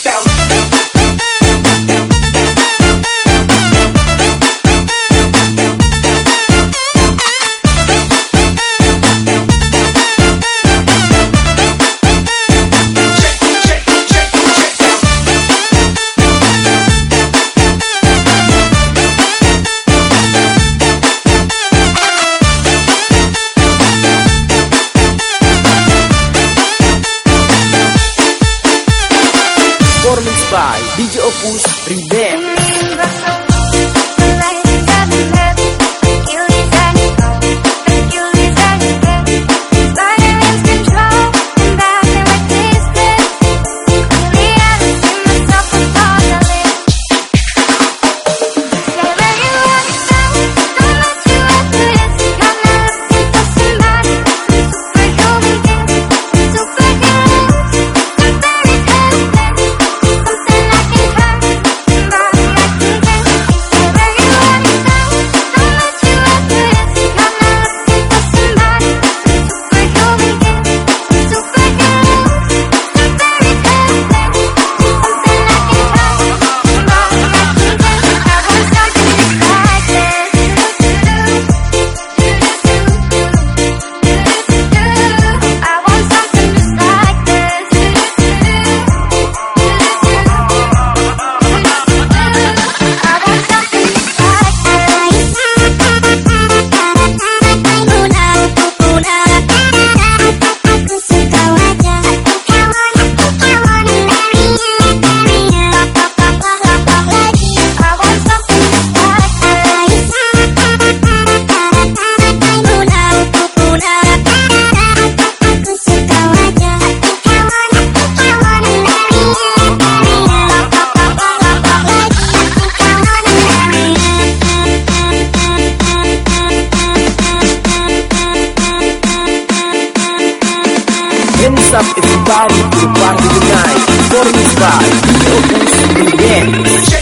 Shake, Opus Hands up everybody to the party tonight. Performance by Opus Remix.